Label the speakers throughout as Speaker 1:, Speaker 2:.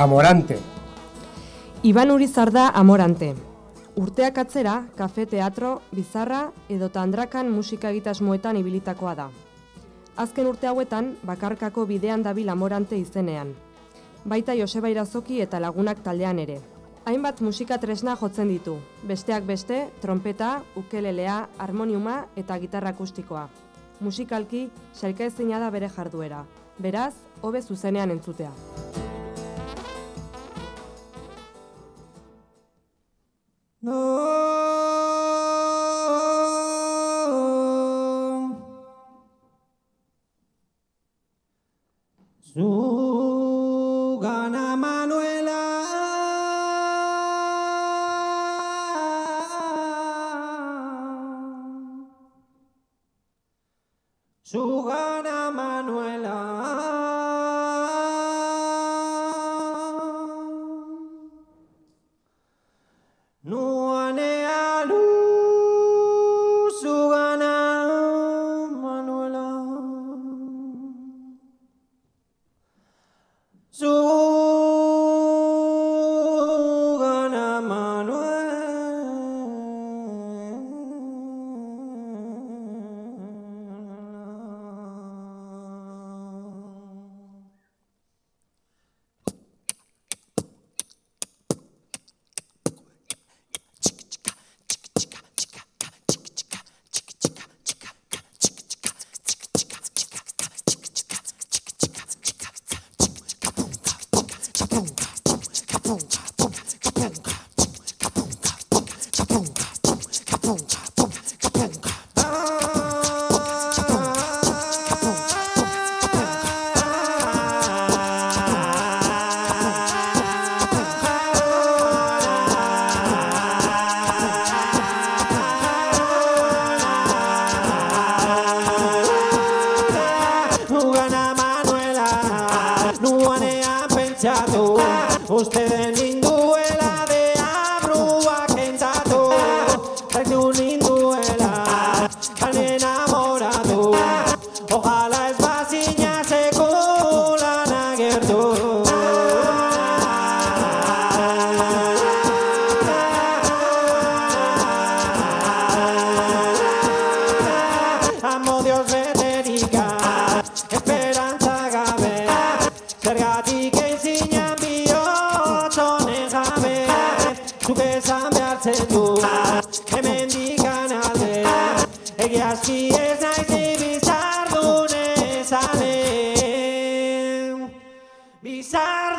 Speaker 1: Amorante.
Speaker 2: Iban Urizar da Amorante. Urteak atzera, kafe teatro, bizarra edo tandrakan musika egitasmoetan ibilitakoa da. Azken urte hauetan, bakarkako bidean dabil Amorante izenean. Baita Joseba Irazoki eta lagunak taldean ere. Hainbat musika tresna jotzen ditu, besteak beste, trompeta, ukelelea, harmoniuma eta gitarra akustikoa. Musikalki, sailka ezina da bere jarduera. Beraz, hobe zuzenean entzutea.
Speaker 3: Uste Peace.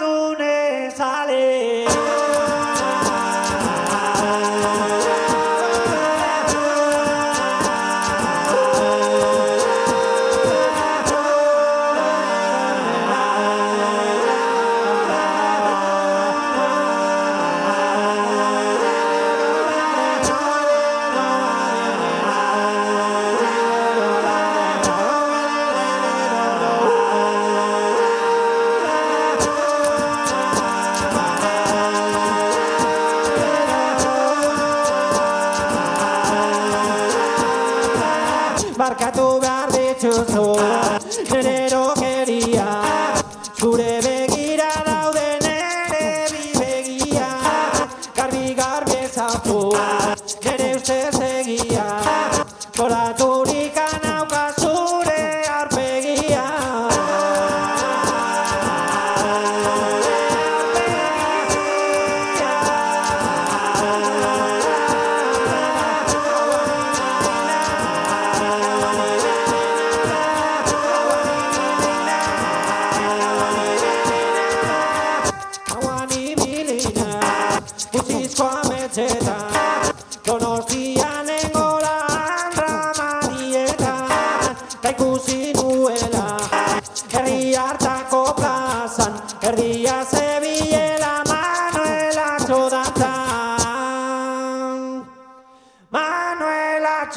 Speaker 3: to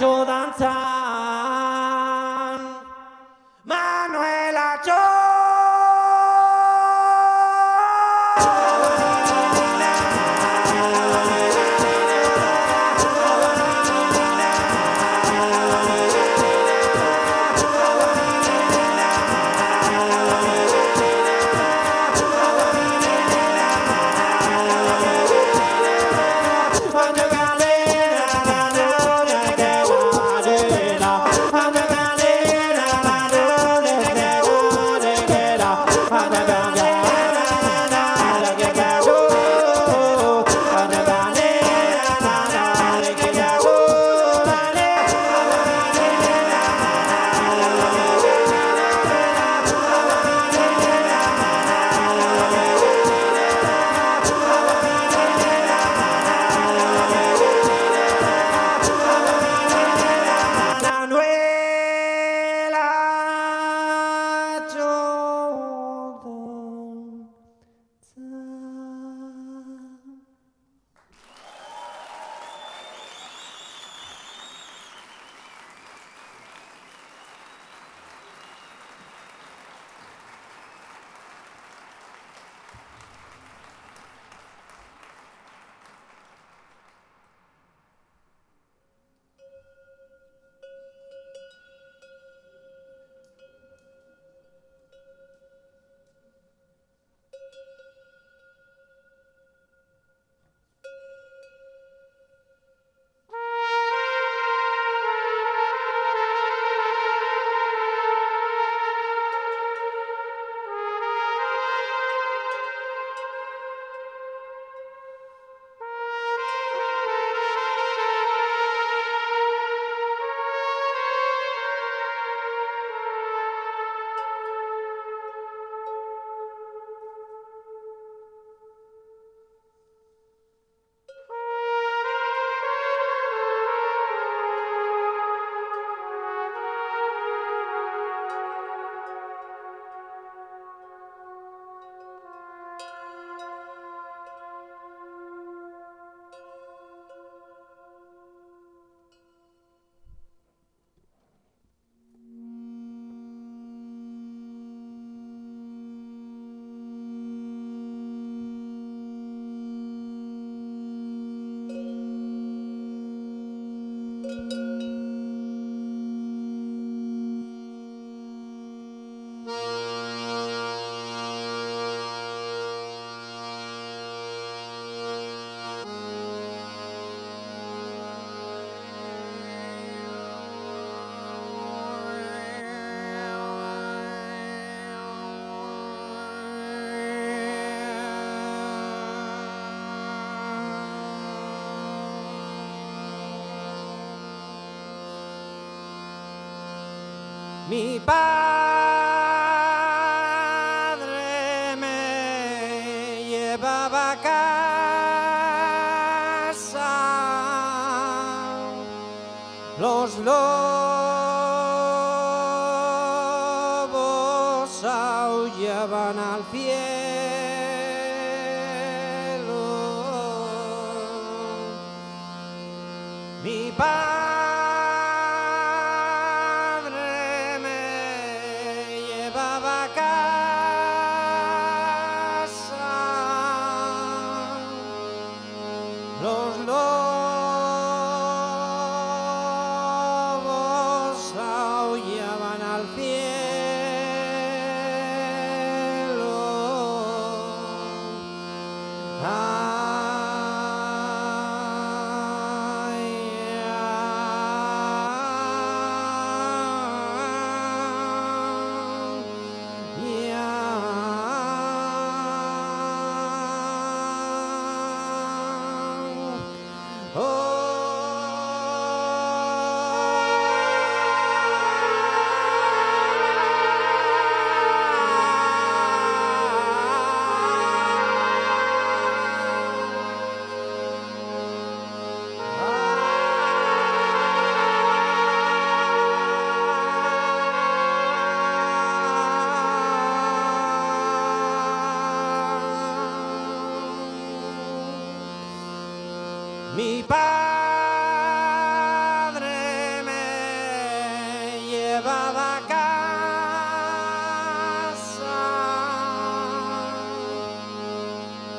Speaker 3: jo dantza Mi padre me llevaba a casa. Los lobos aullaban al cielo. Lord, Lord.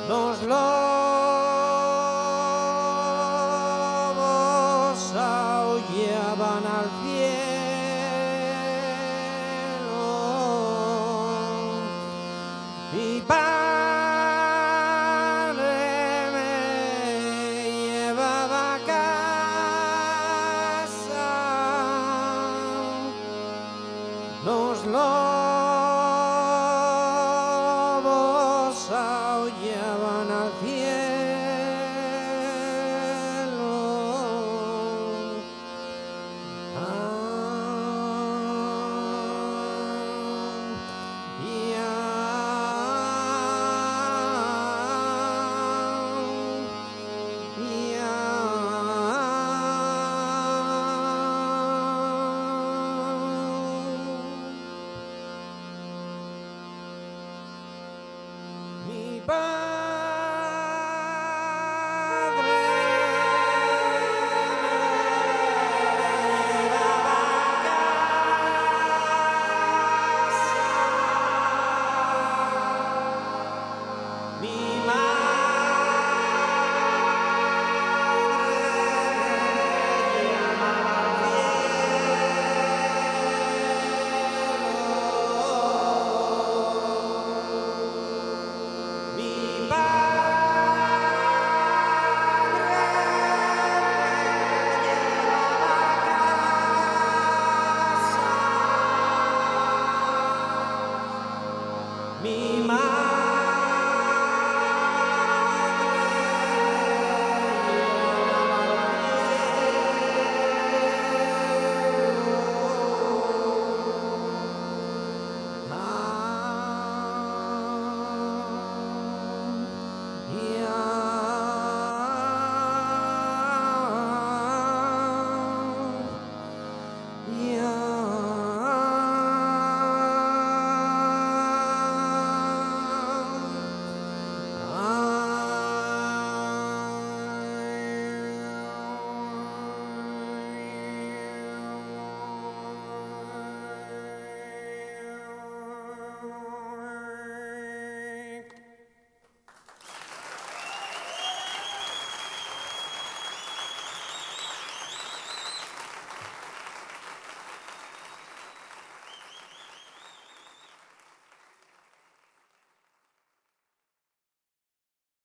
Speaker 3: Los lobos aullaban al cielo. Mi padre me